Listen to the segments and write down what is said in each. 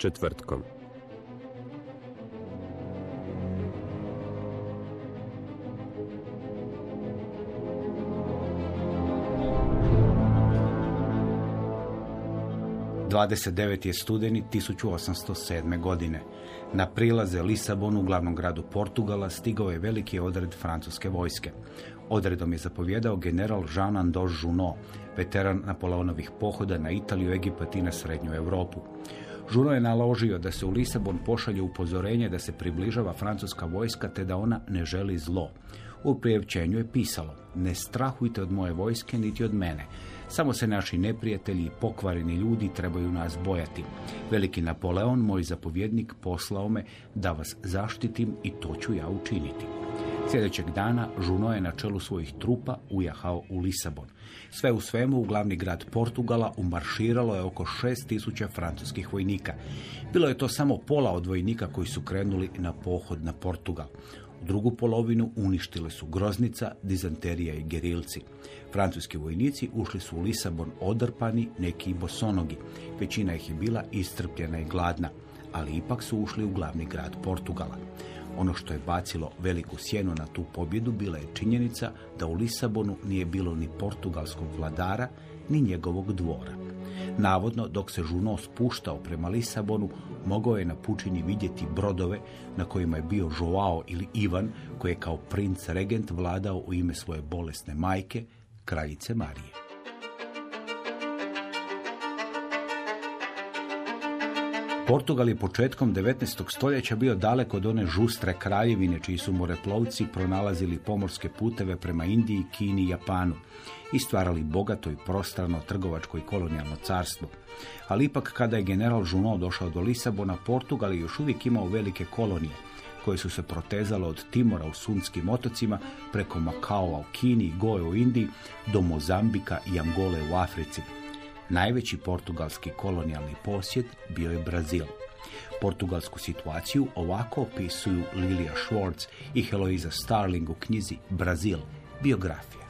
Četvrtkom. Devet je studeni 1807. godine. Na prilaze Lisabonu, glavnom gradu Portugala, stigao je veliki odred francuske vojske. Odredom je zapovjedao general Jean-Andoche Junot, veteran Napoleonovih pohoda na Italiju, Egipat i na Srednju Europu. Žuno je naložio da se u Lisabon pošalje upozorenje da se približava francuska vojska te da ona ne želi zlo. U priopćenju je pisalo Ne strahujte od moje vojske niti od mene. Samo se naši neprijatelji i pokvareni ljudi trebaju nas bojati. Veliki Napoleon, moj zapovjednik, poslao me da vas zaštitim i to ću ja učiniti. Sljedećeg dana Žuno je na čelu svojih trupa ujahao u Lisabon. Sve u svemu u glavni grad Portugala umarširalo je oko 6000 francuskih vojnika. Bilo je to samo pola od vojnika koji su krenuli na pohod na Portugal. U drugu polovinu uništile su groznica, dizanterija i gerilci. Francuski vojnici ušli su u Lisabon odrpani, neki i bosonogi. Većina ih je bila iscrpljena i gladna, ali ipak su ušli u glavni grad Portugala. Ono što je bacilo veliku sjenu na tu pobjedu bila je činjenica da u Lisabonu nije bilo ni portugalskog vladara, ni njegovog dvora. Navodno, dok se Žuno spuštao prema Lisabonu, mogao je na pučini vidjeti brodove na kojima je bio Joao ili Ivan, koji je kao princ regent vladao u ime svoje bolesne majke, kraljice Marije. Portugal je početkom 19. stoljeća bio daleko od one žustre kraljevine čiji su moreplovci pronalazili pomorske puteve prema Indiji, Kini i Japanu i stvarali bogato i prostrano trgovačko i kolonijalno carstvo. Ali ipak kada je general Junot došao do Lisabona, Portugal je još uvijek imao velike kolonije koje su se protezale od Timora u Sunskim otocima preko Makaova u Kini i Goje u Indiji do Mozambika i Angole u Africi. Najveći portugalski kolonijalni posjed bio je Brazil. Portugalsku situaciju ovako opisuju Lilia Schwartz i Heloisa Starling u knjizi Brazil, biografija.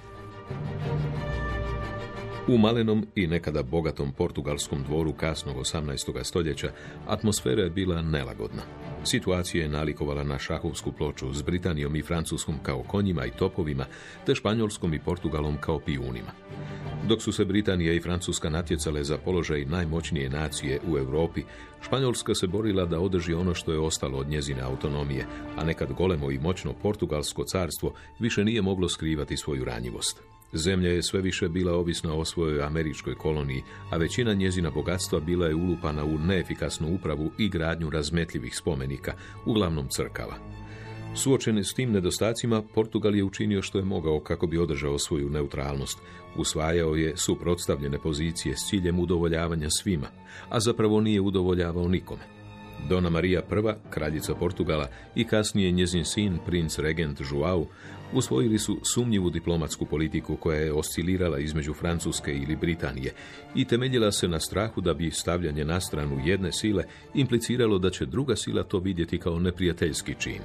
U malenom i nekada bogatom portugalskom dvoru kasnog 18. stoljeća atmosfera je bila nelagodna. Situacija je nalikovala na šahovsku ploču s Britanijom i Francuskom kao konjima i topovima, te Španjolskom i Portugalom kao pijunima. Dok su se Britanija i Francuska natjecale za položaj najmoćnije nacije u Europi, Španjolska se borila da održi ono što je ostalo od njezine autonomije, a nekad golemo i moćno portugalsko carstvo više nije moglo skrivati svoju ranjivost. Zemlja je sve više bila ovisna o svojoj američkoj koloniji, a većina njezina bogatstva bila je ulupana u neefikasnu upravu i gradnju razmetljivih spomenika, uglavnom crkava. Suočene s tim nedostacima, Portugal je učinio što je mogao kako bi održao svoju neutralnost. Usvajao je suprotstavljene pozicije s ciljem udovoljavanja svima, a zapravo nije udovoljavao nikome. Dona Marija I, kraljica Portugala, i kasnije njezin sin, princ regent Joao, usvojili su sumnjivu diplomatsku politiku koja je oscilirala između Francuske ili Britanije i temeljila se na strahu da bi stavljanje na stranu jedne sile impliciralo da će druga sila to vidjeti kao neprijateljski čin.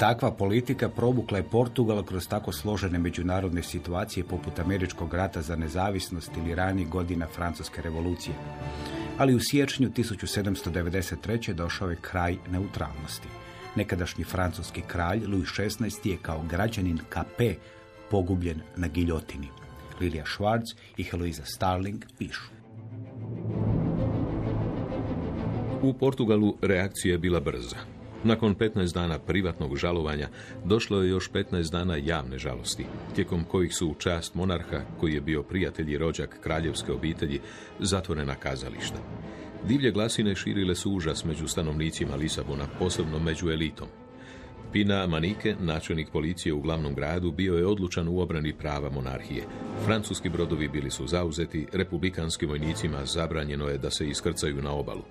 Takva politika provukla je Portugal kroz tako složene međunarodne situacije poput američkog rata za nezavisnost ili ranih godina francuske revolucije. Ali u siječnju 1793. došao je kraj neutralnosti. Nekadašnji francuski kralj Louis XVI je kao građanin KP pogubljen na giljotini. Lilia Schwartz i Heloisa Starling pišu. U Portugalu reakcija je bila brza. Nakon 15 dana privatnog žalovanja došlo je još 15 dana javne žalosti, tijekom kojih su u čast monarha, koji je bio prijatelj i rođak kraljevske obitelji, zatvorena kazališta. Divlje glasine širile su užas među stanovnicima Lisabona, posebno među elitom. Pina Manike, načelnik policije u glavnom gradu, bio je odlučan u obrani prava monarhije. Francuski brodovi bili su zauzeti, republikanskim vojnicima zabranjeno je da se iskrcaju na obalu.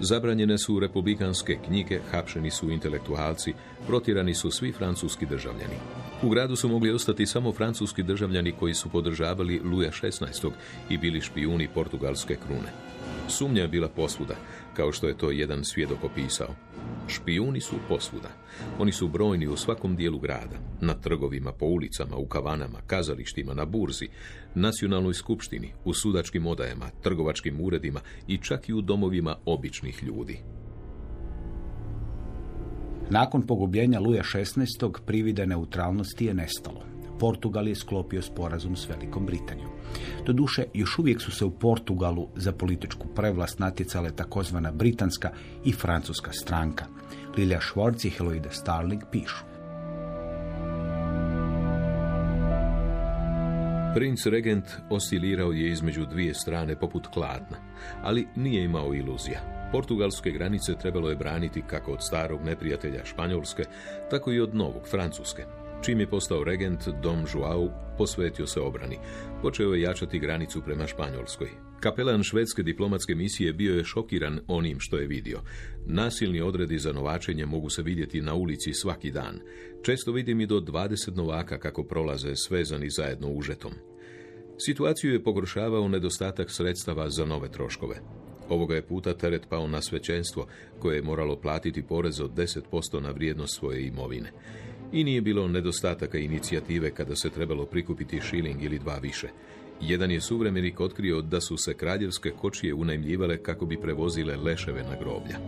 Zabranjene su republikanske knjige, hapšeni su intelektualci, protirani su svi francuski državljani. U gradu su mogli ostati samo francuski državljani koji su podržavali Luja XVI. i bili špijuni portugalske krune. Sumnja je bila posvuda, kao što je to jedan svjedok opisao. Špijuni su posvuda. Oni su brojni u svakom dijelu grada, na trgovima, po ulicama, u kavanama, kazalištima, na burzi, nacionalnoj skupštini, u sudačkim odajama, trgovačkim uredima i čak i u domovima običnih ljudi. Nakon pogubljenja Luja XVI. privide neutralnosti je nestalo. Portugal je sklopio sporazum s Velikom Britanijom. Doduše, još uvijek su se u Portugalu za političku prevlast natjecale takozvana britanska i francuska stranka. Lilja Švorc i Heloide Starling pišu. Princ Regent oscilirao je između dvije strane poput kladna, ali nije imao iluzija. Portugalske granice trebalo je braniti kako od starog neprijatelja Španjolske, tako i od novog Francuske. Čim je postao regent, Dom Joao posvetio se obrani. Počeo je jačati granicu prema Španjolskoj. Kapelan švedske diplomatske misije bio je šokiran onim što je vidio. Nasilni odredi za novačenje mogu se vidjeti na ulici svaki dan. Često vidim i do 20 novaka kako prolaze svezani zajedno užetom. Situaciju je pogoršavao nedostatak sredstava za nove troškove. Ovoga je puta teret pao na svećenstvo, koje je moralo platiti porez od 10% na vrijednost svoje imovine. I nije bilo nedostataka inicijative kada se trebalo prikupiti šiling ili dva više. Jedan je suvremenik otkrio da su se kraljevske kočije unajmljivale kako bi prevozile leševe na groblja.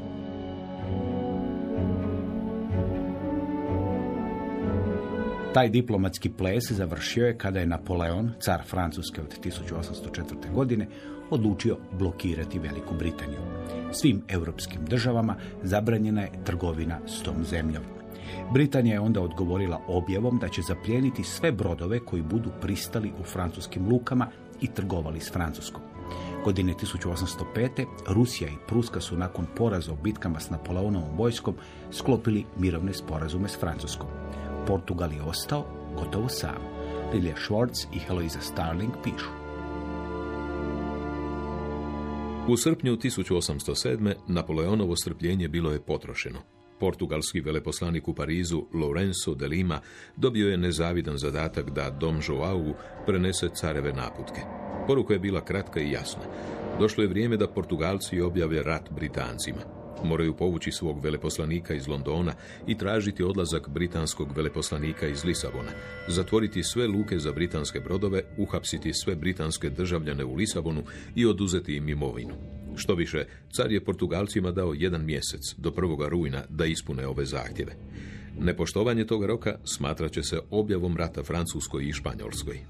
Taj diplomatski ples završio je kada je Napoleon, car Francuske od 1804. godine, odlučio blokirati Veliku Britaniju. Svim europskim državama zabranjena je trgovina s tom zemljom. Britanija je onda odgovorila objavom da će zaplijeniti sve brodove koji budu pristali u francuskim lukama i trgovali s Francuskom. Godine 1805. Rusija i Pruska su nakon poraza u bitkama s Napoleonovom vojskom sklopili mirovne sporazume s Francuskom. Portugal je ostao gotovo sam. Lilja Schwartz i Heloisa Starling pišu. U srpnju 1807. Napoleonovo strpljenje bilo je potrošeno. Portugalski veleposlanik u Parizu, Lorenzo de Lima, dobio je nezavidan zadatak da Dom Joao prenese careve naputke. Poruka je bila kratka i jasna. Došlo je vrijeme da Portugalci objave rat Britancima. Moraju povući svog veleposlanika iz Londona i tražiti odlazak britanskog veleposlanika iz Lisabona, zatvoriti sve luke za britanske brodove, uhapsiti sve britanske državljane u Lisabonu i oduzeti im imovinu. Što više, car je Portugalcima dao jedan mjesec do 1. rujna da ispune ove zahtjeve. Nepoštovanje toga roka smatrat će se objavom rata Francuskoj i Španjolskoj.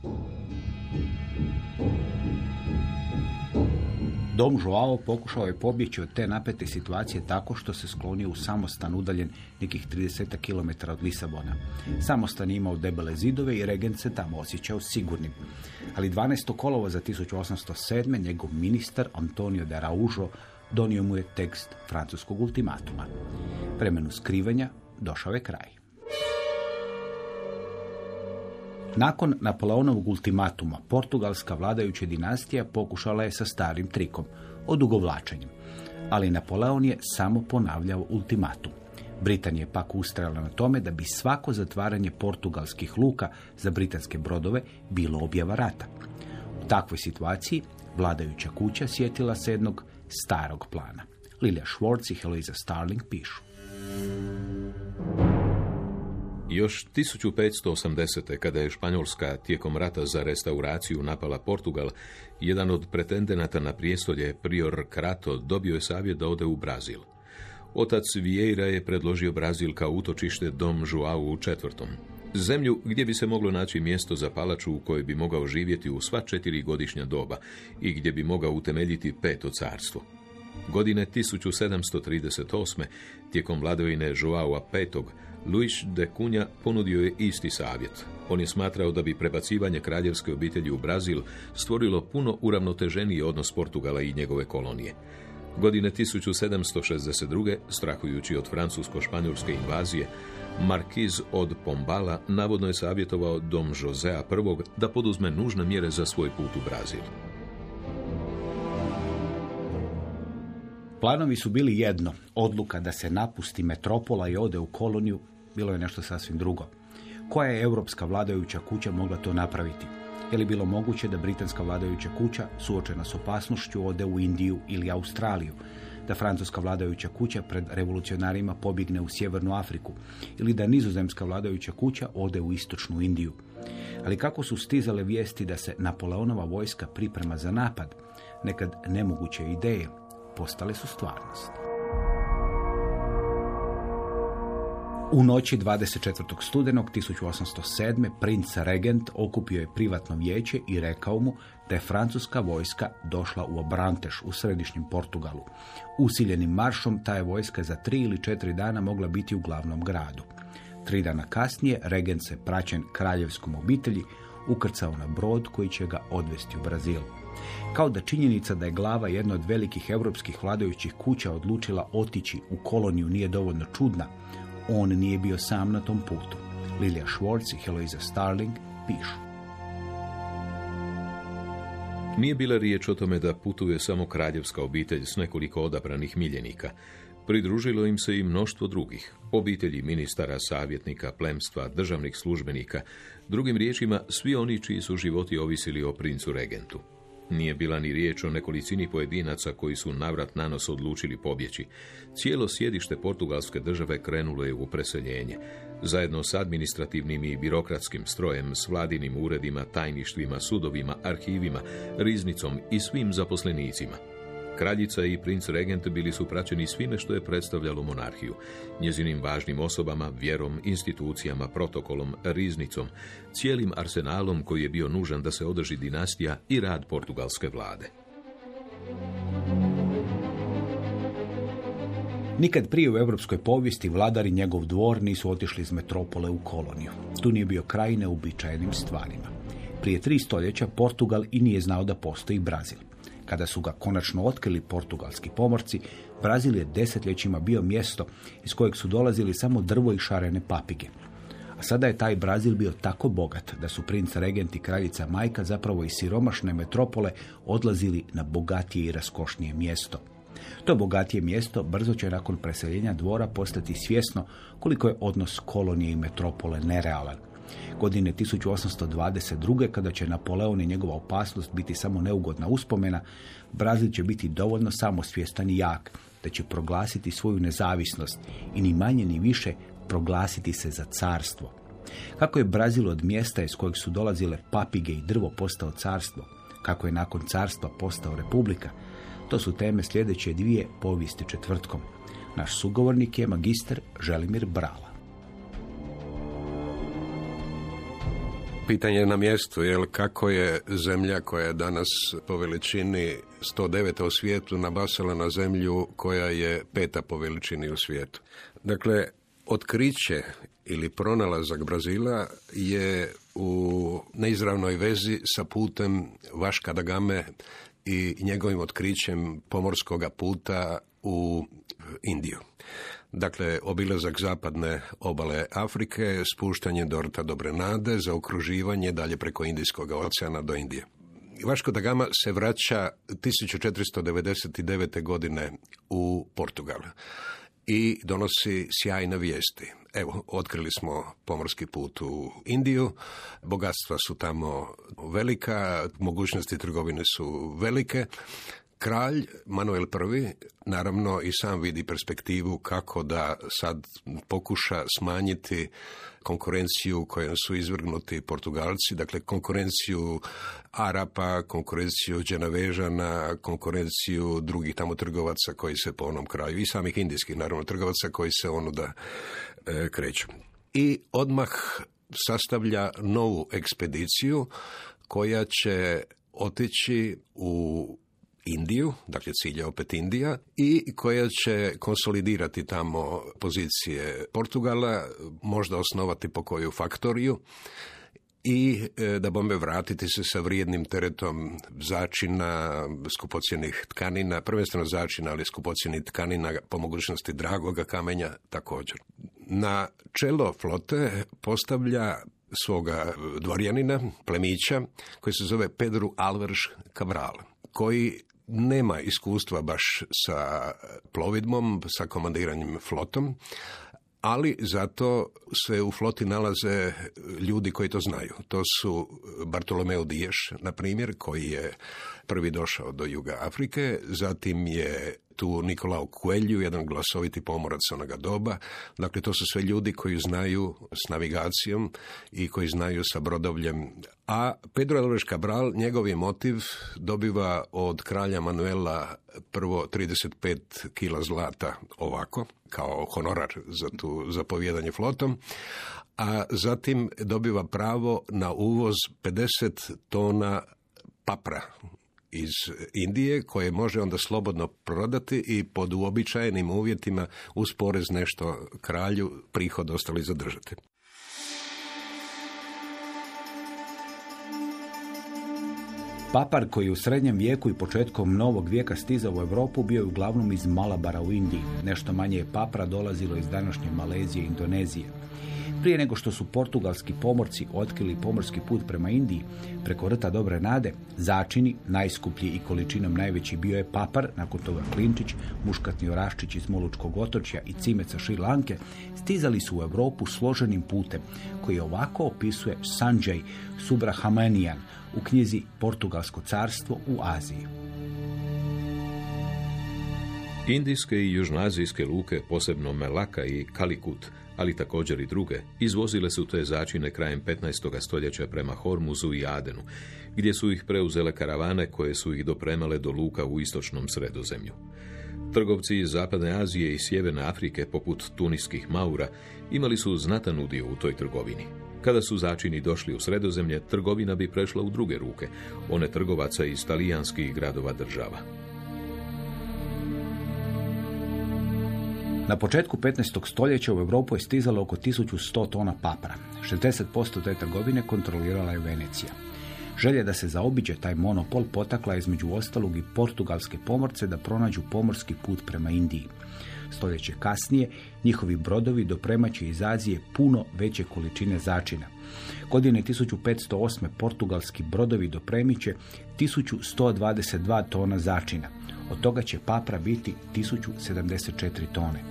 Dom Joao pokušao je pobjeći od te napete situacije tako što se sklonio u samostan udaljen nekih 30 km od Lisabona. Samostan je imao debele zidove i regent se tamo osjećao sigurnim. Ali 12. kolova za 1807. njegov ministar Antonio de Araujo donio mu je tekst francuskog ultimatuma. Vremenu skrivanja došao je kraj. Nakon Napoleonovog ultimatuma, portugalska vladajuća dinastija pokušala je sa starim trikom, odugovlačenjem. Ali Napoleon je samo ponavljao ultimatum. Britanija je pak ustrajala na tome da bi svako zatvaranje portugalskih luka za britanske brodove bilo objava rata. U takvoj situaciji vladajuća kuća sjetila se jednog starog plana. Lilja Schwartz i Heloisa Starling pišu. Još 1580. kada je Španjolska tijekom rata za restauraciju napala Portugal, jedan od pretendenata na prijestolje, prior Krato, dobio je savjet da ode u Brazil. Otac Vieira je predložio Brazil kao utočište Dom Joao u četvrtom. Zemlju gdje bi se moglo naći mjesto za palaču u kojoj bi mogao živjeti u sva četiri godišnja doba i gdje bi mogao utemeljiti peto carstvo. Godine 1738. tijekom vladavine Joaua V. Luis de Cunha ponudio je isti savjet. On je smatrao da bi prebacivanje kraljevske obitelji u Brazil stvorilo puno uravnoteženiji odnos Portugala i njegove kolonije. Godine 1762. strahujući od francusko-španjolske invazije, Markiz od Pombala navodno je savjetovao dom Josea I da poduzme nužne mjere za svoj put u Brazil. Planovi su bili jedno, odluka da se napusti metropola i ode u koloniju, bilo je nešto sasvim drugo. Koja je europska vladajuća kuća mogla to napraviti? Je li bilo moguće da britanska vladajuća kuća, suočena s opasnošću, ode u Indiju ili Australiju? Da francuska vladajuća kuća pred revolucionarima pobjegne u Sjevernu Afriku? Ili da nizozemska vladajuća kuća ode u Istočnu Indiju? Ali kako su stizale vijesti da se Napoleonova vojska priprema za napad? Nekad nemoguće ideje postale su stvarnost. U noći 24. studenog 1807. princ Regent okupio je privatno vijeće i rekao mu da je francuska vojska došla u Obranteš u središnjem Portugalu. Usiljenim maršom ta je vojska za tri ili četiri dana mogla biti u glavnom gradu. Tri dana kasnije regent se praćen kraljevskom obitelji ukrcao na brod koji će ga odvesti u Brazil. Kao da činjenica da je glava jedna od velikih europskih vladajućih kuća odlučila otići u koloniju nije dovoljno čudna, on nije bio sam na tom putu. Lilija Schwartz i Heloisa Starling pišu. Nije bila riječ o tome da putuje samo kraljevska obitelj s nekoliko odabranih miljenika. Pridružilo im se i mnoštvo drugih, obitelji ministara, savjetnika, plemstva, državnih službenika, drugim riječima svi oni čiji su životi ovisili o princu regentu. Nije bila ni riječ o nekolicini pojedinaca koji su navrat na nos odlučili pobjeći. Cijelo sjedište portugalske države krenulo je u preseljenje. Zajedno s administrativnim i birokratskim strojem, s vladinim uredima, tajništvima, sudovima, arhivima, riznicom i svim zaposlenicima. Kraljica i princ regent bili su praćeni svime što je predstavljalo monarhiju, njezinim važnim osobama, vjerom, institucijama, protokolom, riznicom, cijelim arsenalom koji je bio nužan da se održi dinastija i rad portugalske vlade. Nikad prije u europskoj povijesti vladari njegov dvor nisu otišli iz metropole u koloniju. Tu nije bio kraj neuobičajenim stvarima. Prije tri stoljeća Portugal i nije znao da postoji Brazil. Kada su ga konačno otkrili portugalski pomorci, Brazil je desetljećima bio mjesto iz kojeg su dolazili samo drvo i šarene papige. A sada je taj Brazil bio tako bogat da su princ regent i kraljica majka zapravo iz siromašne metropole odlazili na bogatije i raskošnije mjesto. To bogatije mjesto brzo će nakon preseljenja dvora postati svjesno koliko je odnos kolonije i metropole nerealan. Godine 1822. kada će Napoleon i njegova opasnost biti samo neugodna uspomena, Brazil će biti dovoljno samosvjestan i jak da će proglasiti svoju nezavisnost i ni manje ni više proglasiti se za carstvo. Kako je Brazil od mjesta iz kojeg su dolazile papige i drvo postao carstvo, kako je nakon carstva postao republika, to su teme sljedeće dvije povijesti četvrtkom. Naš sugovornik je magister Želimir Brala. Pitanje je na mjestu, jel kako je zemlja koja je danas po veličini 109. u svijetu nabasala na zemlju koja je peta po veličini u svijetu. Dakle, otkriće ili pronalazak Brazila je u neizravnoj vezi sa putem Vaška da Game i njegovim otkrićem pomorskog puta u Indiju. Dakle, obilazak zapadne obale Afrike, spuštanje do rta Dobrenade, zaokruživanje dalje preko Indijskog oceana do Indije. Vaško da Gama se vraća 1499. godine u Portugal i donosi sjajne vijesti. Evo, otkrili smo pomorski put u Indiju, bogatstva su tamo velika, mogućnosti trgovine su velike, Kralj Manuel I naravno i sam vidi perspektivu kako da sad pokuša smanjiti konkurenciju kojom su izvrgnuti Portugalci, dakle konkurenciju Arapa, konkurenciju Dženavežana, konkurenciju drugih tamo trgovaca koji se po onom kraju i samih indijskih naravno trgovaca koji se onuda e, kreću. I odmah sastavlja novu ekspediciju koja će otići u Indiju, dakle cilj je opet Indija, i koja će konsolidirati tamo pozicije Portugala, možda osnovati po koju faktoriju, i e, da bombe vratiti se sa vrijednim teretom začina, skupocjenih tkanina, prvenstveno začina, ali skupocjenih tkanina po mogućnosti dragoga kamenja također. Na čelo flote postavlja svoga dvorjanina, plemića, koji se zove Pedro Alvarez Cabral, koji nema iskustva baš sa plovidbom, sa komandiranjem flotom, ali zato se u floti nalaze ljudi koji to znaju. To su Bartolomeo Diješ, na primjer, koji je prvi došao do Juga Afrike, zatim je tu Nikolao Kuelju, jedan glasoviti pomorac onoga doba. Dakle, to su sve ljudi koji znaju s navigacijom i koji znaju sa brodovljem. A Pedro Alvarez Cabral, njegov je motiv, dobiva od kralja Manuela prvo 35 kila zlata ovako, kao honorar za tu zapovjedanje flotom, a zatim dobiva pravo na uvoz 50 tona papra iz Indije koje može onda slobodno prodati i pod uobičajenim uvjetima uz porez nešto kralju prihod ostali zadržati. Papar koji je u srednjem vijeku i početkom novog vijeka stizao u Europu bio je uglavnom iz Malabara u Indiji. Nešto manje je papra dolazilo iz današnje Malezije i Indonezije. Prije nego što su portugalski pomorci otkrili pomorski put prema Indiji preko rta Dobre Nade, začini, najskuplji i količinom najveći bio je papar, nakon toga klinčić, muškatni oraščić iz Molučkog otočja i cimeca Šri Lanke, stizali su u Europu složenim putem, koji ovako opisuje Sanjay Subrahmanian u knjizi Portugalsko carstvo u Aziji. Indijske i južnoazijske luke, posebno Melaka i Kalikut, ali također i druge, izvozile su te začine krajem 15. stoljeća prema Hormuzu i Adenu, gdje su ih preuzele karavane koje su ih dopremale do luka u istočnom sredozemlju. Trgovci iz Zapadne Azije i Sjeverne Afrike, poput tuniskih Maura, imali su znatan udio u toj trgovini. Kada su začini došli u sredozemlje, trgovina bi prešla u druge ruke, one trgovaca iz talijanskih gradova država. Na početku 15. stoljeća u Europu je stizalo oko 1100 tona papra. 60% te trgovine kontrolirala je Venecija. Želja da se zaobiđe taj monopol potakla između ostalog i portugalske pomorce da pronađu pomorski put prema Indiji. Stoljeće kasnije njihovi brodovi dopremaće iz Azije puno veće količine začina. Godine 1508. portugalski brodovi dopremit će 1122 tona začina. Od toga će papra biti 1074 tone.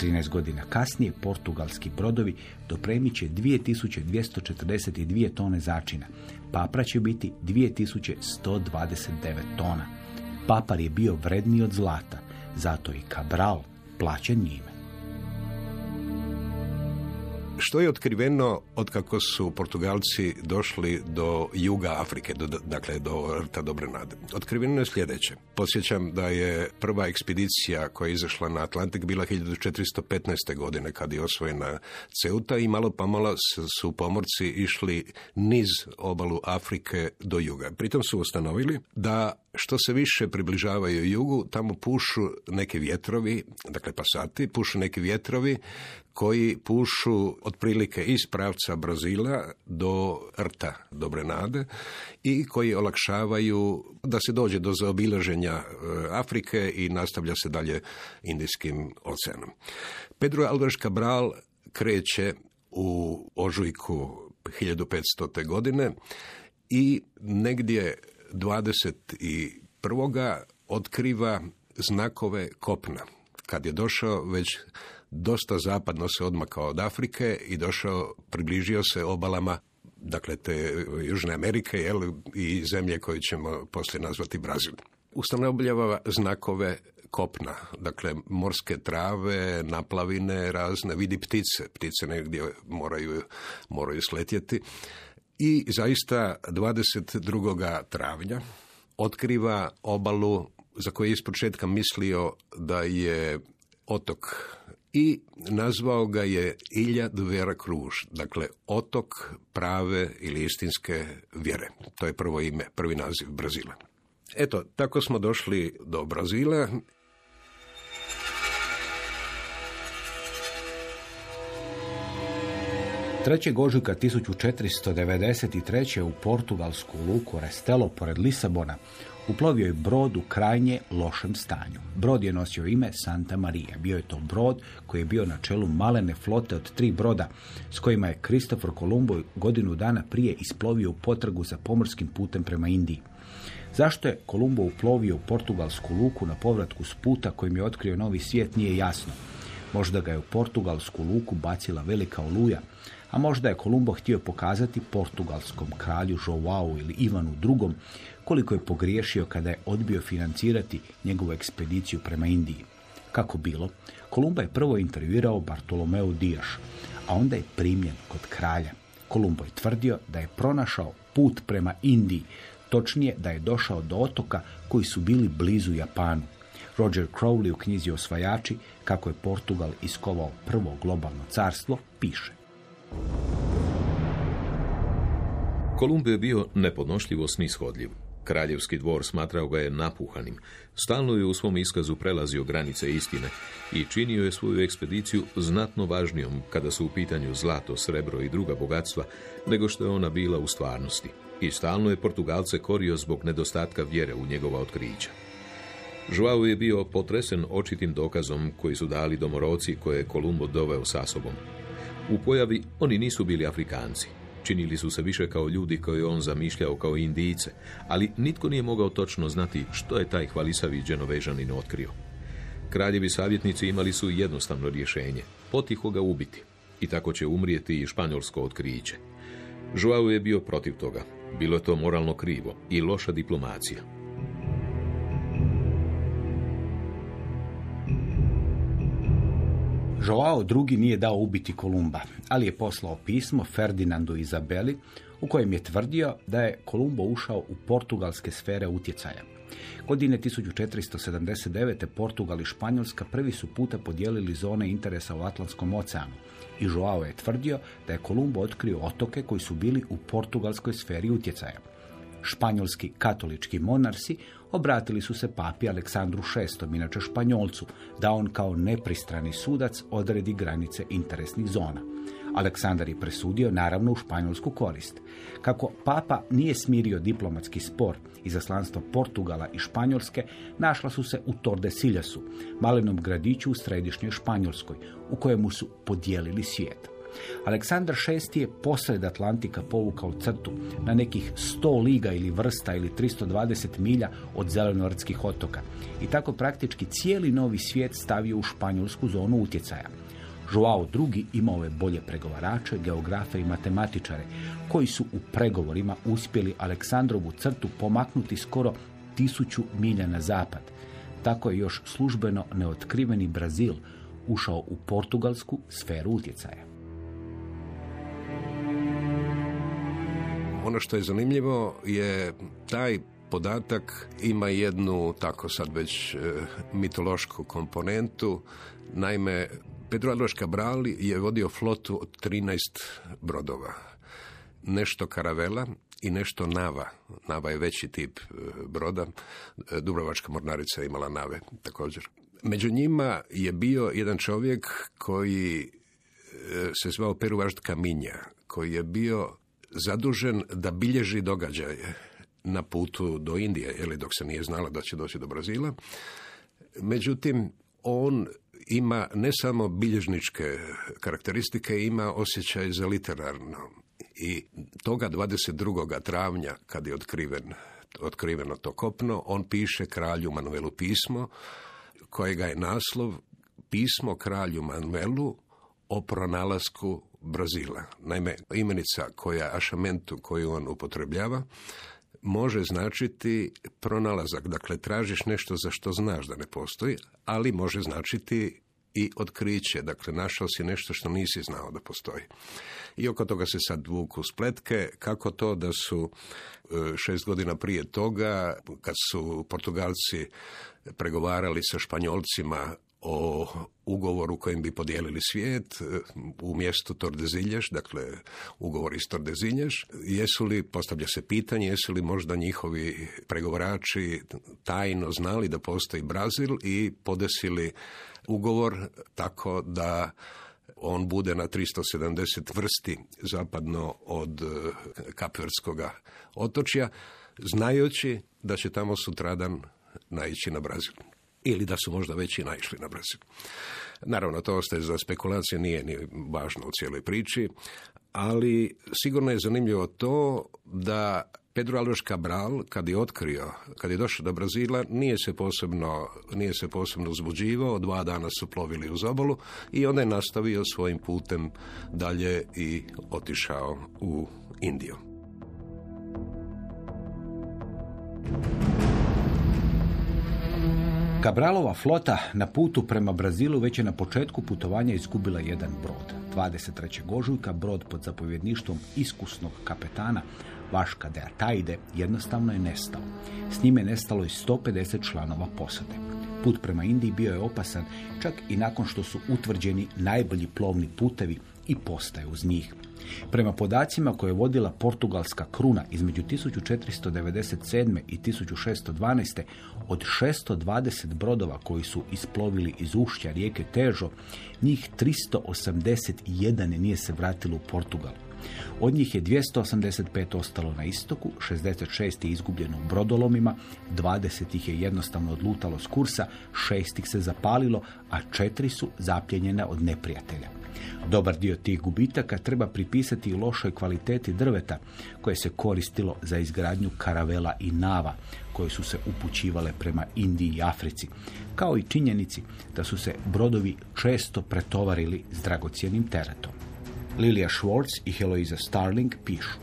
13 godina kasnije portugalski brodovi dopremit će 2242 tone začina. Papra će biti 2129 tona. Papar je bio vredniji od zlata, zato i Cabral plaćen njime. Što je otkriveno od kako su Portugalci došli do juga Afrike, do, dakle do rta Dobre Nade? Otkriveno je sljedeće. Posjećam da je prva ekspedicija koja je izašla na Atlantik bila 1415. godine kad je osvojena Ceuta i malo pa malo su pomorci išli niz obalu Afrike do juga. Pritom su ustanovili da što se više približavaju jugu, tamo pušu neki vjetrovi, dakle pasati, pušu neki vjetrovi koji pušu otprilike iz pravca Brazila do rta Dobre Nade i koji olakšavaju da se dođe do zaobilaženja e, Afrike i nastavlja se dalje Indijskim oceanom. Pedro Alvarez Cabral kreće u ožujku 1500. godine i negdje 21. otkriva znakove kopna. Kad je došao već dosta zapadno se odmakao od Afrike i došao, približio se obalama dakle te Južne Amerike jel, i zemlje koje ćemo poslije nazvati Brazil. Ustanovljava znakove kopna, dakle morske trave, naplavine razne, vidi ptice, ptice negdje moraju, moraju sletjeti i zaista 22. travnja otkriva obalu za koju je ispočetka mislio da je otok i nazvao ga je Ilja de Vera Cruz, dakle otok prave ili istinske vjere. To je prvo ime, prvi naziv Brazila. Eto, tako smo došli do Brazila. Trećeg ožujka 1493. u portugalsku luku Restelo pored Lisabona uplovio je brod u krajnje lošem stanju. Brod je nosio ime Santa Maria. Bio je to brod koji je bio na čelu malene flote od tri broda s kojima je Kristofor Kolumbo godinu dana prije isplovio u potragu za pomorskim putem prema Indiji. Zašto je Kolumbo uplovio u portugalsku luku na povratku s puta kojim je otkrio novi svijet nije jasno. Možda ga je u portugalsku luku bacila velika oluja, a možda je Kolumbo htio pokazati portugalskom kralju Joao ili Ivanu II koliko je pogriješio kada je odbio financirati njegovu ekspediciju prema Indiji. Kako bilo, Kolumba je prvo intervjuirao Bartolomeu Dijaš, a onda je primljen kod kralja. Kolumbo je tvrdio da je pronašao put prema Indiji, točnije da je došao do otoka koji su bili blizu Japanu. Roger Crowley u knjizi Osvajači, kako je Portugal iskovao prvo globalno carstvo, piše. Kolumb je bio nepodnošljivo snishodljiv. Kraljevski dvor smatrao ga je napuhanim. Stalno je u svom iskazu prelazio granice istine i činio je svoju ekspediciju znatno važnijom kada su u pitanju zlato, srebro i druga bogatstva nego što je ona bila u stvarnosti. I stalno je Portugalce korio zbog nedostatka vjere u njegova otkrića. Joao je bio potresen očitim dokazom koji su dali domoroci koje je Kolumbo doveo sa sobom. U pojavi oni nisu bili Afrikanci. Činili su se više kao ljudi koje on zamišljao kao indijice, ali nitko nije mogao točno znati što je taj hvalisavi dženovežanin otkrio. Kraljevi savjetnici imali su jednostavno rješenje, potiho ga ubiti. I tako će umrijeti i španjolsko otkriće. Joao je bio protiv toga. Bilo je to moralno krivo i loša diplomacija. Joao II. nije dao ubiti Kolumba, ali je poslao pismo Ferdinandu Izabeli u kojem je tvrdio da je Kolumbo ušao u portugalske sfere utjecaja. Godine 1479. Portugal i Španjolska prvi su puta podijelili zone interesa u Atlantskom oceanu i Joao je tvrdio da je Kolumbo otkrio otoke koji su bili u portugalskoj sferi utjecaja. Španjolski katolički monarsi obratili su se papi Aleksandru VI, inače Španjolcu, da on kao nepristrani sudac odredi granice interesnih zona. Aleksandar je presudio naravno u španjolsku korist. Kako papa nije smirio diplomatski spor, izaslanstvo Portugala i Španjolske našla su se u Tordesiljasu, malenom gradiću u središnjoj Španjolskoj, u kojemu su podijelili svijet. Aleksandar VI je posred Atlantika povukao crtu na nekih 100 liga ili vrsta ili 320 milja od zelenorodskih otoka i tako praktički cijeli novi svijet stavio u španjolsku zonu utjecaja. Joao II imao je bolje pregovarače, geografe i matematičare, koji su u pregovorima uspjeli Aleksandrovu crtu pomaknuti skoro tisuću milja na zapad. Tako je još službeno neotkriveni Brazil ušao u portugalsku sferu utjecaja. Ono što je zanimljivo je taj podatak ima jednu, tako sad već, e, mitološku komponentu. Naime, Pedro Alvaš Cabral je vodio flotu od 13 brodova. Nešto karavela i nešto nava. Nava je veći tip e, broda. E, Dubrovačka mornarica je imala nave također. Među njima je bio jedan čovjek koji se zvao Peru Važd Kaminja, koji je bio zadužen da bilježi događaje na putu do Indije, ili dok se nije znala da će doći do Brazila. Međutim, on ima ne samo bilježničke karakteristike, ima osjećaj za literarno. I toga 22. travnja, kad je otkriven, otkriveno to kopno, on piše kralju Manuelu pismo, kojega je naslov Pismo kralju Manuelu o pronalasku Brazila. Naime, imenica koja ašamentu koju on upotrebljava može značiti pronalazak. Dakle, tražiš nešto za što znaš da ne postoji, ali može značiti i otkriće. Dakle, našao si nešto što nisi znao da postoji. I oko toga se sad vuku spletke. Kako to da su e, šest godina prije toga, kad su Portugalci pregovarali sa Španjolcima o ugovoru kojim bi podijelili svijet e, u mjestu Tordesiljaš, dakle ugovor iz Tordesiljaš. Jesu li, postavlja se pitanje, jesu li možda njihovi pregovarači tajno znali da postoji Brazil i podesili ugovor tako da on bude na 370 vrsti zapadno od e, Kapverskog otočja, znajući da će tamo sutradan naići na Brazil. Ili da su možda već i naišli na Brazil. Naravno, to ostaje za spekulacije, nije ni važno u cijeloj priči, ali sigurno je zanimljivo to da Pedro Alves Cabral, kad je otkrio, kad je došao do Brazila, nije se posebno, nije se posebno uzbuđivao, dva dana su plovili uz obalu i onda je nastavio svojim putem dalje i otišao u Indiju. Cabralova flota na putu prema Brazilu već je na početku putovanja izgubila jedan brod. 23. ožujka brod pod zapovjedništvom iskusnog kapetana Vaška de Ataide jednostavno je nestao. S njime je nestalo i 150 članova posade. Put prema Indiji bio je opasan čak i nakon što su utvrđeni najbolji plovni putevi i postaje uz njih. Prema podacima koje je vodila portugalska kruna između 1497. i 1612. od 620 brodova koji su isplovili iz ušća rijeke Težo, njih 381 nije se vratilo u Portugal. Od njih je 285 ostalo na istoku, 66 je izgubljeno u brodolomima, 20 ih je jednostavno odlutalo s kursa, 6 ih se zapalilo, a 4 su zapljenjene od neprijatelja. Dobar dio tih gubitaka treba pripisati lošoj kvaliteti drveta koje se koristilo za izgradnju karavela i nava koje su se upućivale prema Indiji i Africi, kao i činjenici da su se brodovi često pretovarili s dragocjenim teretom. Lilija Schwartz i Heloiza Starling pišu.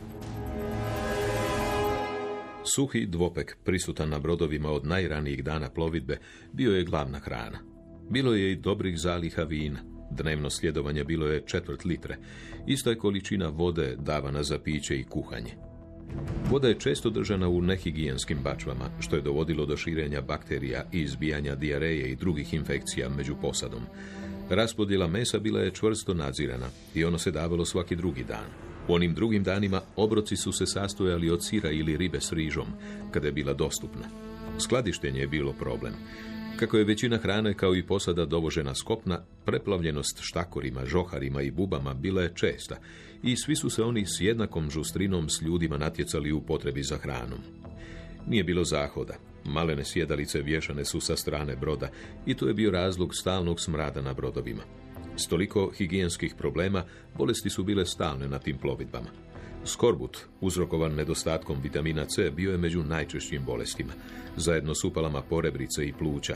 Suhi dvopek, prisutan na brodovima od najranijih dana plovidbe, bio je glavna hrana. Bilo je i dobrih zaliha vina. Dnevno sljedovanje bilo je četvrt litre. Ista je količina vode davana za piće i kuhanje. Voda je često držana u nehigijenskim bačvama, što je dovodilo do širenja bakterija i izbijanja dijareje i drugih infekcija među posadom. Raspodjela mesa bila je čvrsto nadzirana i ono se davalo svaki drugi dan. U onim drugim danima obroci su se sastojali od sira ili ribe s rižom, kada je bila dostupna. Skladištenje je bilo problem. Kako je većina hrane kao i posada dovožena skopna, preplavljenost štakorima, žoharima i bubama bila je česta i svi su se oni s jednakom žustrinom s ljudima natjecali u potrebi za hranom. Nije bilo zahoda, Malene sjedalice vješane su sa strane broda i to je bio razlog stalnog smrada na brodovima. S toliko higijenskih problema bolesti su bile stalne na tim plovidbama. Skorbut, uzrokovan nedostatkom vitamina C, bio je među najčešćim bolestima, zajedno s upalama porebrice i pluća.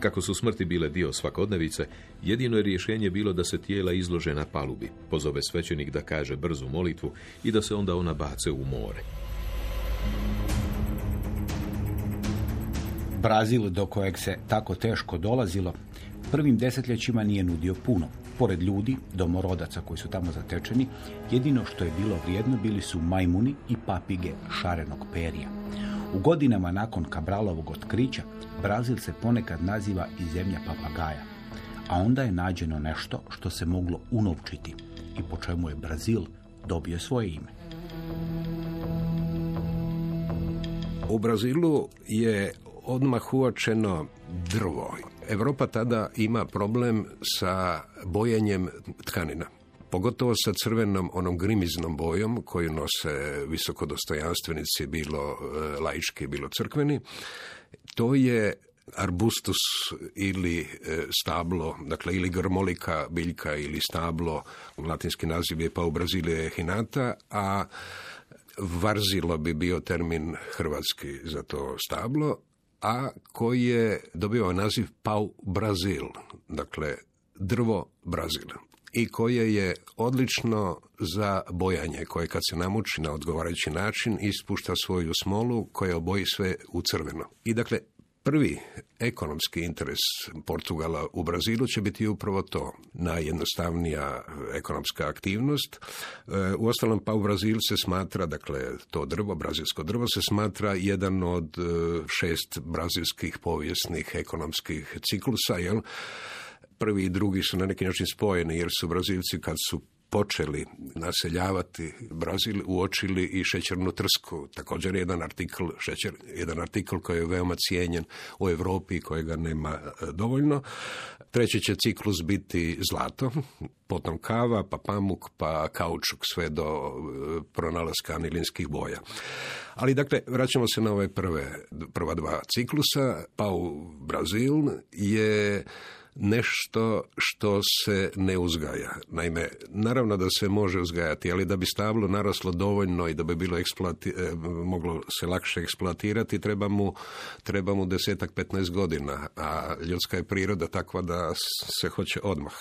Kako su smrti bile dio svakodnevice, jedino je rješenje bilo da se tijela izlože na palubi, pozove svećenik da kaže brzu molitvu i da se onda ona bace u more. Brazil, do kojeg se tako teško dolazilo, prvim desetljećima nije nudio puno. Pored ljudi, domorodaca koji su tamo zatečeni, jedino što je bilo vrijedno bili su majmuni i papige šarenog perija. U godinama nakon Kabralovog otkrića, Brazil se ponekad naziva i zemlja papagaja. A onda je nađeno nešto što se moglo unovčiti i po čemu je Brazil dobio svoje ime. U Brazilu je odmah uočeno drvo. Europa tada ima problem sa bojenjem tkanina pogotovo sa crvenom onom grimiznom bojom koju nose visokodostojanstvenici, bilo e, laički, bilo crkveni. To je arbustus ili e, stablo, dakle ili grmolika biljka ili stablo, latinski naziv je pa u Brazilije hinata, a varzilo bi bio termin hrvatski za to stablo, a koji je dobio naziv Pau Brazil, dakle drvo Brazil i koje je odlično za bojanje, koje kad se namuči na odgovarajući način ispušta svoju smolu koja oboji sve u crveno. I dakle, prvi ekonomski interes Portugala u Brazilu će biti upravo to, najjednostavnija ekonomska aktivnost. E, u ostalom, pa u Brazilu se smatra, dakle, to drvo, brazilsko drvo se smatra jedan od e, šest brazilskih povijesnih ekonomskih ciklusa, jel? Prvi i drugi su na neki način spojeni jer su Brazilci kad su počeli naseljavati Brazil, uočili i šećernu trsku. Također jedan artikl, šećer, jedan artikl koji je veoma cijenjen u Europi i kojega nema e, dovoljno. Treći će ciklus biti zlato, potom kava, pa pamuk, pa kaučuk, sve do e, pronalaska anilinskih boja. Ali dakle, vraćamo se na ove prve, prva dva ciklusa, pa u Brazil je nešto što se ne uzgaja. Naime, naravno da se može uzgajati, ali da bi stablo naraslo dovoljno i da bi bilo eksploati, e, moglo se lakše eksploatirati, treba mu, treba mu desetak, 15 godina, a ljudska je priroda takva da se hoće odmah.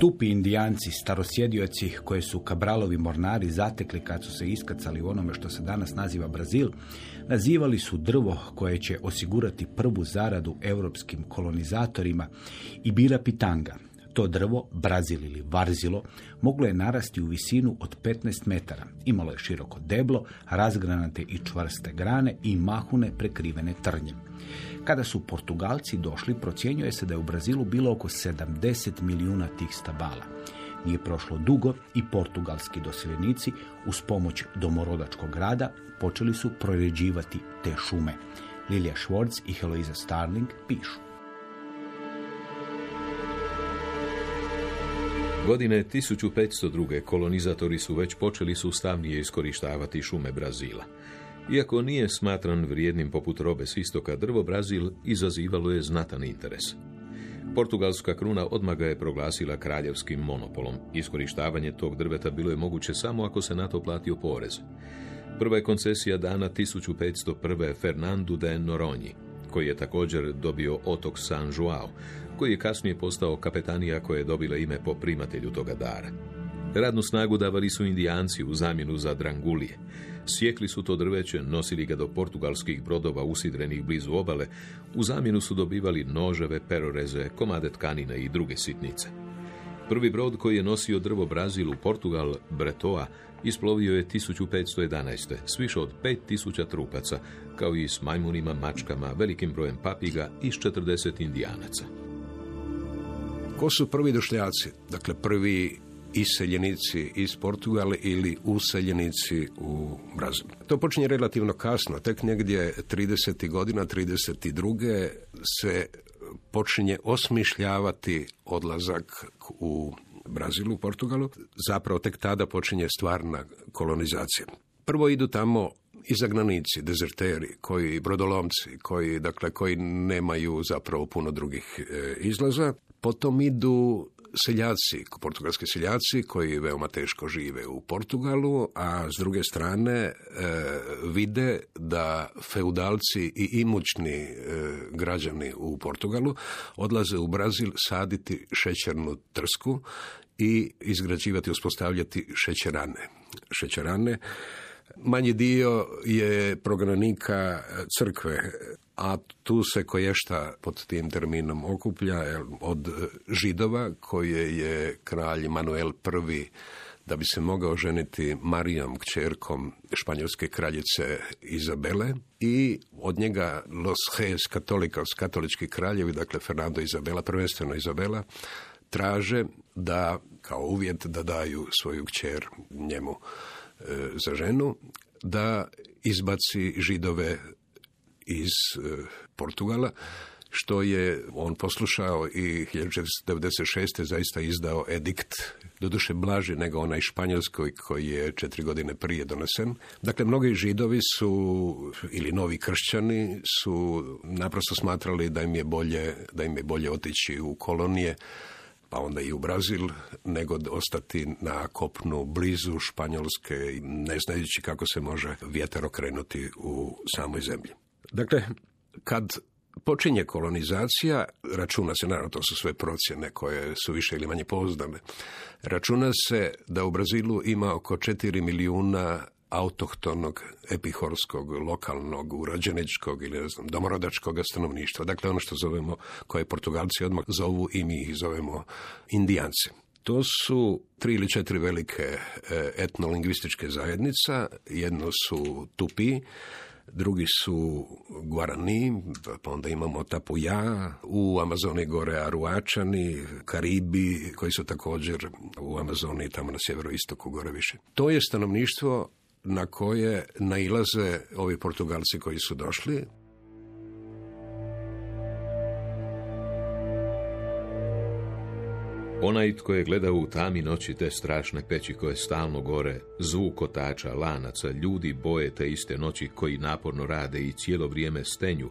Tupi indijanci, starosjedioci koje su kabralovi mornari zatekli kad su se iskacali u onome što se danas naziva Brazil, nazivali su drvo koje će osigurati prvu zaradu europskim kolonizatorima i bira pitanga. To drvo, brazil ili varzilo, moglo je narasti u visinu od 15 metara. Imalo je široko deblo, razgranate i čvrste grane i mahune prekrivene trnjem. Kada su Portugalci došli, procjenjuje se da je u Brazilu bilo oko 70 milijuna tih stabala. Nije prošlo dugo i portugalski doseljenici uz pomoć domorodačkog rada počeli su proređivati te šume. Lilija Schwartz i Heloisa Starling pišu. Godine 1502. kolonizatori su već počeli sustavnije iskorištavati šume Brazila. Iako nije smatran vrijednim poput robe s istoka, drvo Brazil izazivalo je znatan interes. Portugalska kruna odmah ga je proglasila kraljevskim monopolom. Iskorištavanje tog drveta bilo je moguće samo ako se na to platio porez. Prva je koncesija dana 1501. Fernandu de Noronji, koji je također dobio otok San Joao, koji je kasnije postao kapetanija koja je dobila ime po primatelju toga dara. Radnu snagu davali su indijanci u zamjenu za drangulije. Sjekli su to drveće, nosili ga do portugalskih brodova usidrenih blizu obale, u zamjenu su dobivali noževe, peroreze, komade tkanine i druge sitnice. Prvi brod koji je nosio drvo Brazil u Portugal, Bretoa, isplovio je 1511. s više od 5000 trupaca, kao i s majmunima, mačkama, velikim brojem papiga i s 40 indijanaca. Ko su prvi došljaci? Dakle, prvi iseljenici iz Portugala ili useljenici u Brazil. To počinje relativno kasno, tek negdje 30. godina, 32. se počinje osmišljavati odlazak u Brazilu, u Portugalu. Zapravo tek tada počinje stvarna kolonizacija. Prvo idu tamo izagnanici, dezerteri, koji brodolomci, koji, dakle, koji nemaju zapravo puno drugih e, izlaza. Potom idu seljaci, portugalski seljaci koji veoma teško žive u Portugalu, a s druge strane e, vide da feudalci i imućni e, građani u Portugalu odlaze u Brazil saditi šećernu trsku i izgrađivati, uspostavljati šećerane. Šećerane Manji dio je prognanika crkve a tu se koješta pod tim terminom okuplja od židova koje je kralj Manuel I da bi se mogao ženiti Marijom, kćerkom španjolske kraljice Izabele i od njega Los Hes Katolikos, katolički kraljevi, dakle Fernando Izabela, prvenstveno Izabela, traže da kao uvjet da daju svoju kćer njemu e, za ženu, da izbaci židove iz e, Portugala, što je on poslušao i 1996. zaista izdao edikt, doduše blaži nego onaj španjolskoj koji je četiri godine prije donesen. Dakle, mnogi židovi su, ili novi kršćani, su naprosto smatrali da im je bolje, da im je bolje otići u kolonije, pa onda i u Brazil, nego ostati na kopnu blizu Španjolske, ne znajući kako se može vjetar okrenuti u samoj zemlji. Dakle, kad počinje kolonizacija, računa se, naravno to su sve procjene koje su više ili manje pouzdane, računa se da u Brazilu ima oko 4 milijuna autohtonog, epihorskog, lokalnog, urađeničkog ili ne znam, domorodačkog stanovništva. Dakle, ono što zovemo, koje Portugalci odmah zovu i mi ih zovemo indijanci. To su tri ili četiri velike e, etnolingvističke zajednica. Jedno su Tupi, drugi su Guarani, pa onda imamo Tapuja, u Amazoni gore Aruačani, Karibi, koji su također u Amazoni tamo na sjeveroistoku gore više. To je stanovništvo na koje nailaze ovi Portugalci koji su došli. Onaj tko je gledao u tami noći te strašne peći koje stalno gore, zvuk kotača, lanaca, ljudi boje te iste noći koji naporno rade i cijelo vrijeme stenju,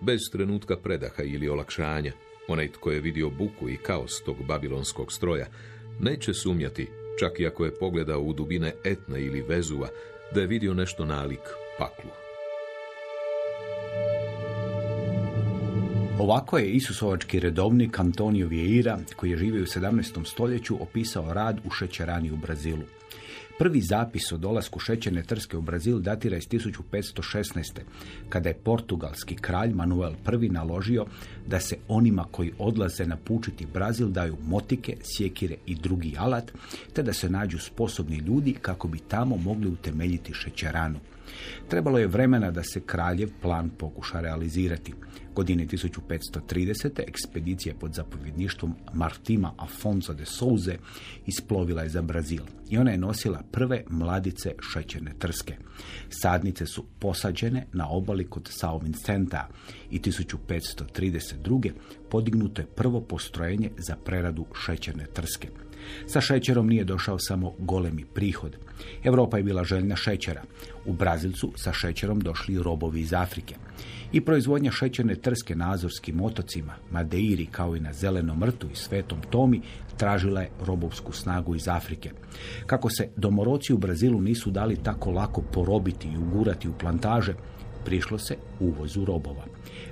bez trenutka predaha ili olakšanja, onaj tko je vidio buku i kaos tog babilonskog stroja, neće sumnjati, čak i ako je pogledao u dubine etna ili vezuva, da je vidio nešto nalik paklu. Ovako je Isusovački redovnik Antonio Vieira, koji je živio u 17. stoljeću, opisao rad u šećerani u Brazilu. Prvi zapis o dolasku šećerne trske u Brazil datira iz 1516. kada je portugalski kralj Manuel I naložio da se onima koji odlaze napučiti Brazil daju motike, sjekire i drugi alat, te da se nađu sposobni ljudi kako bi tamo mogli utemeljiti šećeranu. Trebalo je vremena da se kraljev plan pokuša realizirati. Godine 1530. ekspedicija pod zapovjedništvom Martima Afonso de Souze isplovila je za Brazil i ona je nosila prve mladice šećerne trske. Sadnice su posađene na obali kod Sao Vincenta i 1532. podignuto je prvo postrojenje za preradu šećerne trske. Sa šećerom nije došao samo golemi prihod. Europa je bila željna šećera. U Brazilcu sa šećerom došli robovi iz Afrike. I proizvodnja šećerne trske na Azorskim otocima, Madeiri kao i na Zelenom mrtu i Svetom Tomi tražila je robovsku snagu iz Afrike. Kako se domoroci u Brazilu nisu dali tako lako porobiti i ugurati u plantaže, prišlo se uvozu robova.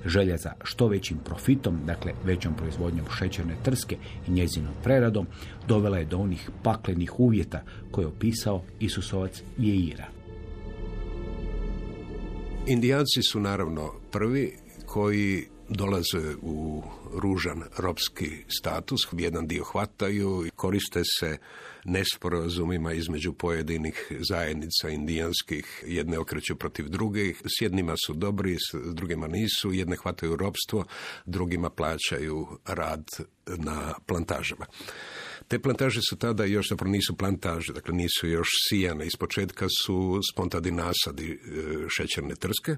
Želja za što većim profitom, dakle većom proizvodnjom šećerne trske i njezinom preradom, dovela je do onih paklenih uvjeta koje je opisao Isusovac Vieira. Indijanci su naravno prvi koji dolaze u ružan ropski status, jedan dio hvataju i koriste se nesporazumima između pojedinih zajednica indijanskih, jedne okreću protiv drugih, s jednima su dobri, s drugima nisu, jedne hvataju ropstvo, drugima plaćaju rad na plantažama. Te plantaže su tada još, zapravo nisu plantaže, dakle nisu još sijane, iz početka su spontani nasadi e, šećerne trske,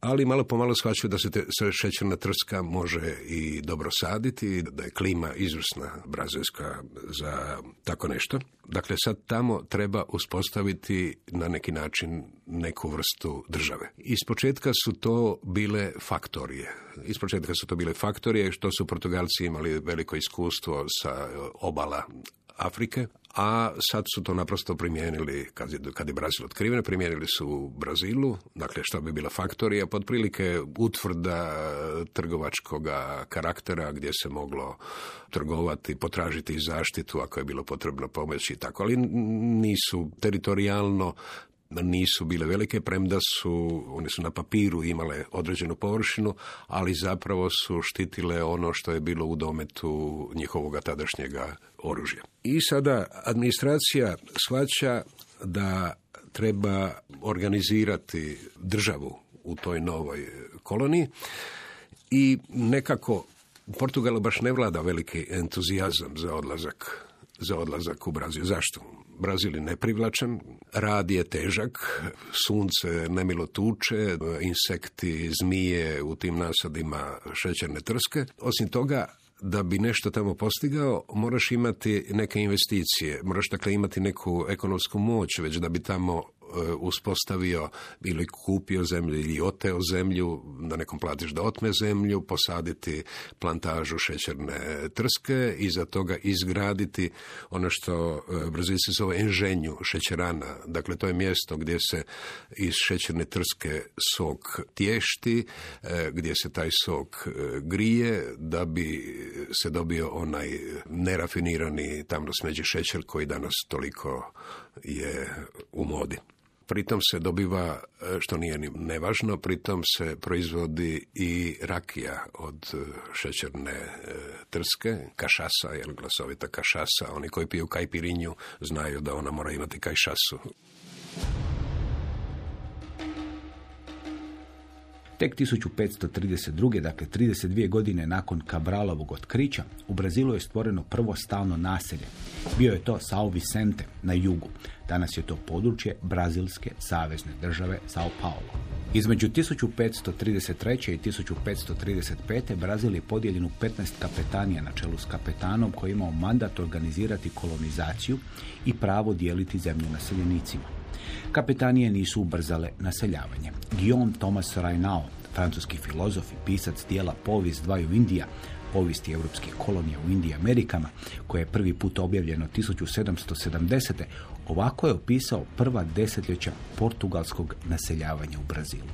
ali malo po malo shvaćaju da se te, šećerna trska može i dobro saditi, da je klima izvrsna brazilska za tako nešto. Dakle, sad tamo treba uspostaviti na neki način neku vrstu države. Iz početka su to bile faktorije. Iz početka su to bile faktorije, što su Portugalci imali veliko iskustvo sa obala Afrike, a sad su to naprosto primijenili, kad je, kad je Brazil otkriven, primijenili su u Brazilu, dakle što bi bila faktorija, pod prilike utvrda trgovačkog karaktera gdje se moglo trgovati, potražiti zaštitu ako je bilo potrebno pomoći i tako, ali nisu teritorijalno nisu bile velike, premda su, one su na papiru imale određenu površinu, ali zapravo su štitile ono što je bilo u dometu njihovog tadašnjega oružja. I sada administracija shvaća da treba organizirati državu u toj novoj koloniji i nekako u Portugalu baš ne vlada veliki entuzijazam za odlazak za odlazak u Brazil. Zašto? Brazil je neprivlačan, rad je težak, sunce nemilo tuče, insekti, zmije u tim nasadima šećerne trske. Osim toga, da bi nešto tamo postigao, moraš imati neke investicije, moraš dakle imati neku ekonomsku moć, već da bi tamo uspostavio ili kupio zemlju ili oteo zemlju, da nekom platiš da otme zemlju, posaditi plantažu šećerne trske i za toga izgraditi ono što e, Brazilci zove enženju šećerana. Dakle, to je mjesto gdje se iz šećerne trske sok tješti, e, gdje se taj sok grije da bi se dobio onaj nerafinirani tamno smeđi šećer koji danas toliko je u modi. Pritom se dobiva, e, što nije ni nevažno, pritom se proizvodi i rakija od e, šećerne e, trske, kašasa, jel glasovita kašasa. Oni koji piju kajpirinju znaju da ona mora imati kajšasu. Tek 1532. dakle 32 godine nakon Cabralovog otkrića, u Brazilu je stvoreno prvo stalno naselje. Bio je to Sao Vicente na jugu. Danas je to područje Brazilske savezne države Sao Paulo. Između 1533. i 1535. Brazil je podijeljen u 15 kapetanija na čelu s kapetanom koji je imao mandat organizirati kolonizaciju i pravo dijeliti zemlju naseljenicima. Kapetanije nisu ubrzale naseljavanje. Guillaume Thomas Rainao, francuski filozof i pisac dijela Povijest dvaju Indija, povijesti europskih kolonija u Indiji Amerikama, koje je prvi put objavljeno 1770. Ovako je opisao prva desetljeća portugalskog naseljavanja u Brazilu.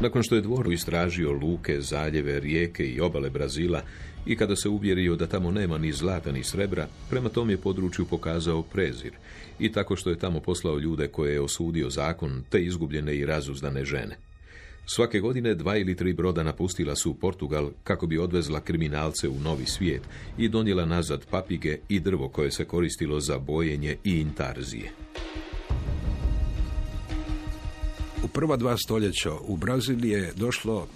Nakon što je dvoru istražio luke, zaljeve, rijeke i obale Brazila i kada se uvjerio da tamo nema ni zlata ni srebra, prema tom je području pokazao prezir i tako što je tamo poslao ljude koje je osudio zakon te izgubljene i razuzdane žene. Svake godine dva ili tri broda napustila su Portugal kako bi odvezla kriminalce u novi svijet i donijela nazad papige i drvo koje se koristilo za bojenje i intarzije. U prva dva stoljeća u Braziliji je došlo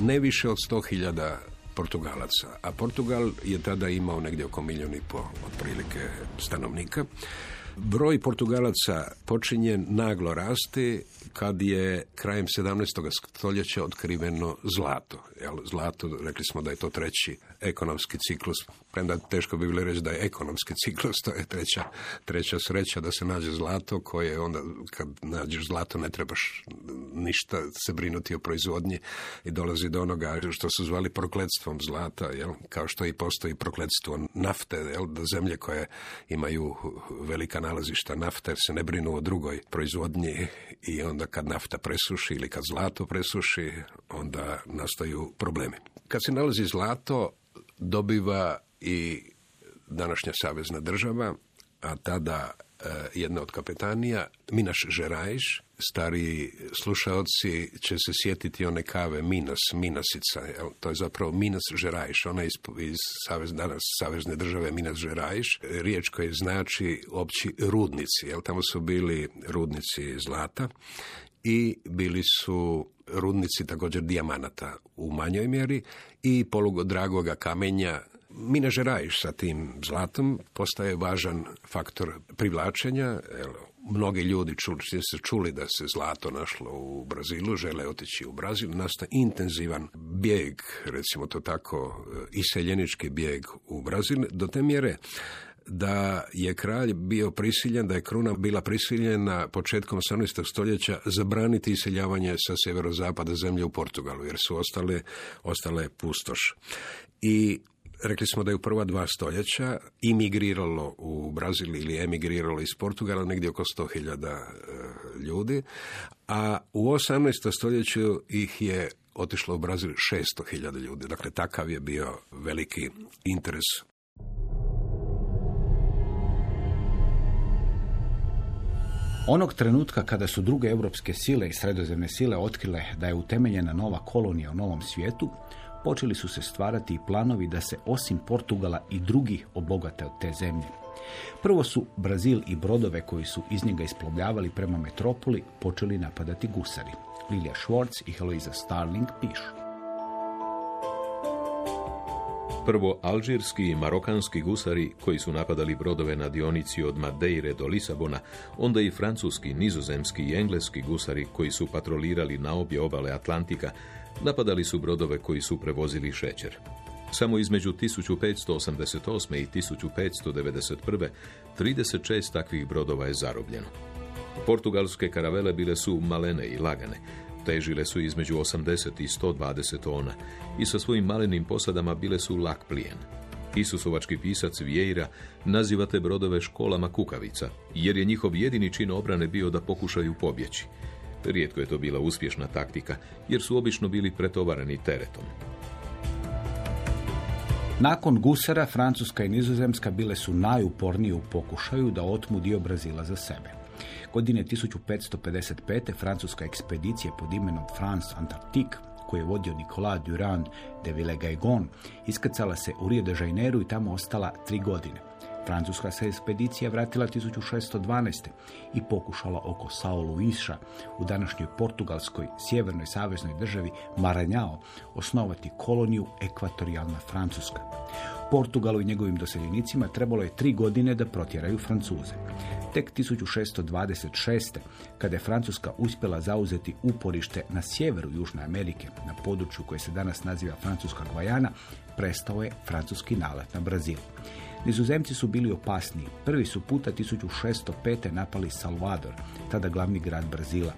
ne više od 100.000 Portugalaca, a Portugal je tada imao negdje oko milijun i po otprilike stanovnika. Broj Portugalaca počinje naglo rasti kad je krajem 17. stoljeća otkriveno zlato. Jel, zlato, rekli smo da je to treći ekonomski ciklus, premda teško bi bilo reći da je ekonomski ciklus, to je treća, treća sreća da se nađe zlato koje onda kad nađeš zlato ne trebaš ništa se brinuti o proizvodnji i dolazi do onoga što su zvali prokletstvom zlata, jel, kao što i postoji prokletstvo nafte, jel, da zemlje koje imaju velika nalazišta nafte se ne brinu o drugoj proizvodnji i onda kad nafta presuši ili kad zlato presuši, onda nastaju problemi. Kad se nalazi zlato, dobiva i današnja savezna država, a tada e, jedna od kapetanija, Minaš Žerajš, stariji slušaoci će se sjetiti one kave Minas, Minasica, jel? to je zapravo Minas Žerajš, ona iz, iz savez, danas savezne države Minas Žerajš, riječ koja znači opći rudnici, jel? tamo su bili rudnici zlata i bili su rudnici također dijamanata u manjoj mjeri i polugodragoga kamenja Mina Žerajiš sa tim zlatom postaje važan faktor privlačenja. Mnogi ljudi čuli, se čuli da se zlato našlo u Brazilu, žele otići u Brazil, nastaje intenzivan bijeg, recimo to tako, iseljenički bijeg u Brazil, do te mjere da je kralj bio prisiljen, da je kruna bila prisiljena početkom 18. stoljeća zabraniti iseljavanje sa sjeverozapada zemlje u Portugalu, jer su ostale, ostale pustoš. I rekli smo da je u prva dva stoljeća imigriralo u Brazil ili emigriralo iz Portugala negdje oko 100.000 e, ljudi, a u 18. stoljeću ih je otišlo u Brazil 600.000 ljudi. Dakle, takav je bio veliki interes Onog trenutka kada su druge europske sile i sredozemne sile otkrile da je utemeljena nova kolonija u novom svijetu, počeli su se stvarati i planovi da se osim Portugala i drugih obogate od te zemlje. Prvo su Brazil i brodove koji su iz njega isplovljavali prema metropoli počeli napadati gusari. Lilija Schwartz i Heloisa Starling pišu. Prvo alžirski i marokanski gusari koji su napadali brodove na dionici od Madeire do Lisabona, onda i francuski, nizozemski i engleski gusari koji su patrolirali na obje obale Atlantika, napadali su brodove koji su prevozili šećer. Samo između 1588. i 1591. 36 takvih brodova je zarobljeno. Portugalske karavele bile su malene i lagane, težile su između 80 i 120 tona i sa svojim malenim posadama bile su lak plijen. Isusovački pisac Vieira naziva te brodove školama kukavica, jer je njihov jedini čin obrane bio da pokušaju pobjeći. Rijetko je to bila uspješna taktika, jer su obično bili pretovareni teretom. Nakon Gusara, Francuska i Nizozemska bile su najupornije u pokušaju da otmu dio Brazila za sebe. Godine 1555. francuska ekspedicija pod imenom France Antarctique koju je vodio Nicolas Durand de Villegaigon, iskrcala se u Rio de Janeiro i tamo ostala tri godine. Francuska se ekspedicija vratila 1612. i pokušala oko Sao Luisa u današnjoj portugalskoj sjevernoj saveznoj državi Maranhao osnovati koloniju ekvatorijalna Francuska. Portugalu i njegovim doseljenicima trebalo je tri godine da protjeraju Francuze. Tek 1626. kada je Francuska uspjela zauzeti uporište na sjeveru Južne Amerike, na području koje se danas naziva Francuska Gvajana, prestao je francuski nalet na Brazil. Nizozemci su bili opasniji. Prvi su puta 1605. napali Salvador, tada glavni grad Brazila.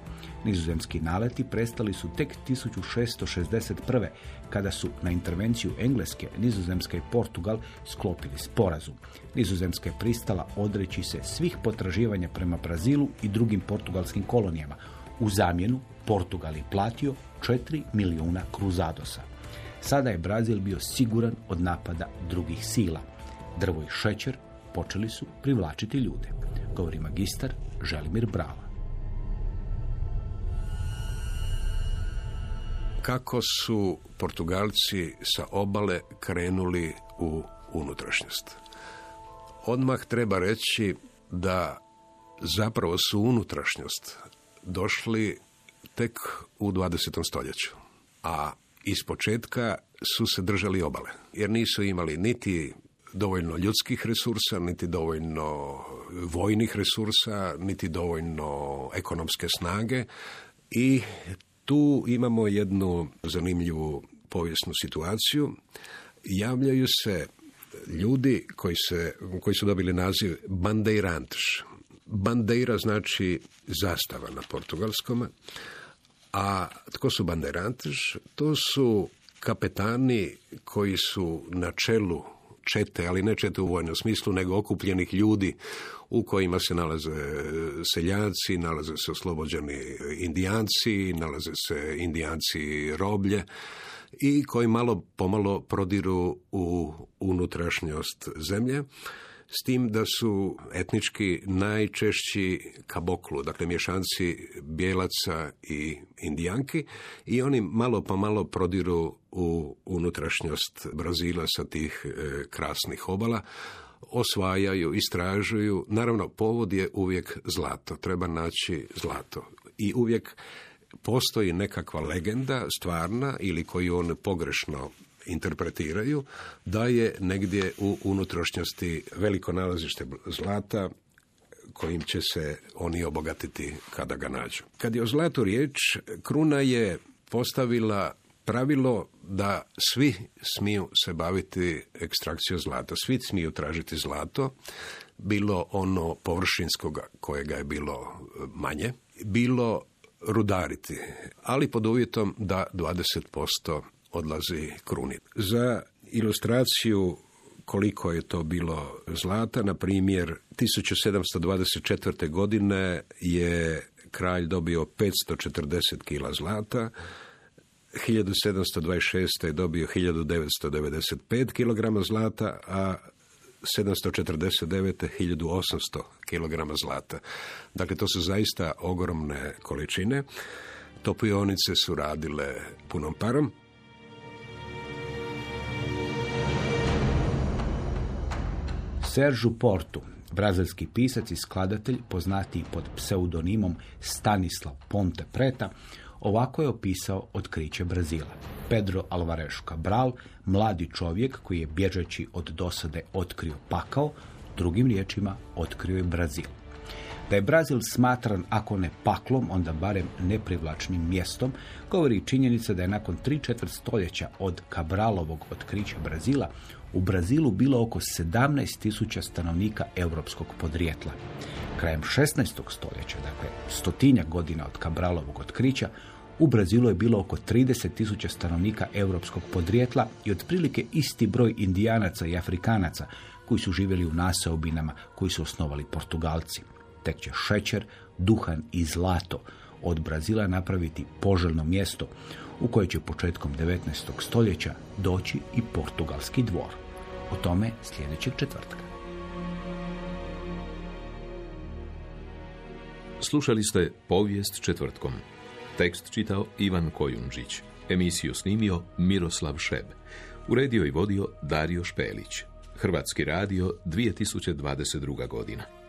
Nizozemski naleti prestali su tek 1661. kada su na intervenciju Engleske, Nizozemska i Portugal sklopili sporazum. Nizozemska je pristala odreći se svih potraživanja prema Brazilu i drugim portugalskim kolonijama. U zamjenu Portugal je platio 4 milijuna kruzadosa. Sada je Brazil bio siguran od napada drugih sila. Drvo i šećer počeli su privlačiti ljude. Govori magistar Želimir Brava. kako su Portugalci sa obale krenuli u unutrašnjost. Odmah treba reći da zapravo su unutrašnjost došli tek u 20. stoljeću, a iz početka su se držali obale, jer nisu imali niti dovoljno ljudskih resursa, niti dovoljno vojnih resursa, niti dovoljno ekonomske snage i tu imamo jednu zanimljivu povijesnu situaciju. Javljaju se ljudi koji, se, koji su dobili naziv bandeirantes. Bandeira znači zastava na portugalskom, a tko su bandeirantes? To su kapetani koji su na čelu čete, ali ne čete u vojnom smislu, nego okupljenih ljudi u kojima se nalaze seljaci, nalaze se oslobođeni indijanci, nalaze se indijanci roblje i koji malo pomalo prodiru u unutrašnjost zemlje s tim da su etnički najčešći kaboklu, dakle mješanci bijelaca i indijanki i oni malo po malo prodiru u unutrašnjost Brazila sa tih e, krasnih obala, osvajaju, istražuju. Naravno, povod je uvijek zlato, treba naći zlato. I uvijek postoji nekakva legenda, stvarna, ili koju on pogrešno interpretiraju da je negdje u unutrašnjosti veliko nalazište zlata kojim će se oni obogatiti kada ga nađu. Kad je o zlatu riječ, Kruna je postavila pravilo da svi smiju se baviti ekstrakcijom zlata, svi smiju tražiti zlato, bilo ono površinskog kojega je bilo manje, bilo rudariti, ali pod uvjetom da 20% odlazi kruni. Za ilustraciju koliko je to bilo zlata, na primjer 1724. godine je kralj dobio 540 kila zlata, 1726. je dobio 1995 kg zlata, a 749. 1800 kg zlata. Dakle, to su zaista ogromne količine. Topionice su radile punom parom. Seržu Portu, brazilski pisac i skladatelj, poznatiji pod pseudonimom Stanislav Ponte Preta, ovako je opisao otkriće Brazila. Pedro Alvarez Cabral, mladi čovjek koji je bježeći od dosade otkrio pakao, drugim riječima otkrio je Brazil. Da je Brazil smatran, ako ne paklom, onda barem neprivlačnim mjestom, govori činjenica da je nakon tri četvrt stoljeća od Cabralovog otkrića Brazila u Brazilu bilo oko 17.000 stanovnika europskog podrijetla. Krajem 16. stoljeća, dakle stotinjak godina od Cabralovog otkrića, u Brazilu je bilo oko 30.000 stanovnika europskog podrijetla i otprilike isti broj indijanaca i afrikanaca koji su živjeli u naseobinama koji su osnovali Portugalci. Tek će šećer, duhan i zlato od Brazila napraviti poželjno mjesto u koje će početkom 19. stoljeća doći i portugalski dvor. O tome sljedećeg četvrtka. Slušali ste povijest četvrtkom. Tekst čitao Ivan Kojundžić. Emisiju snimio Miroslav Šeb. Uredio i vodio Dario Špelić. Hrvatski radio 2022. godina.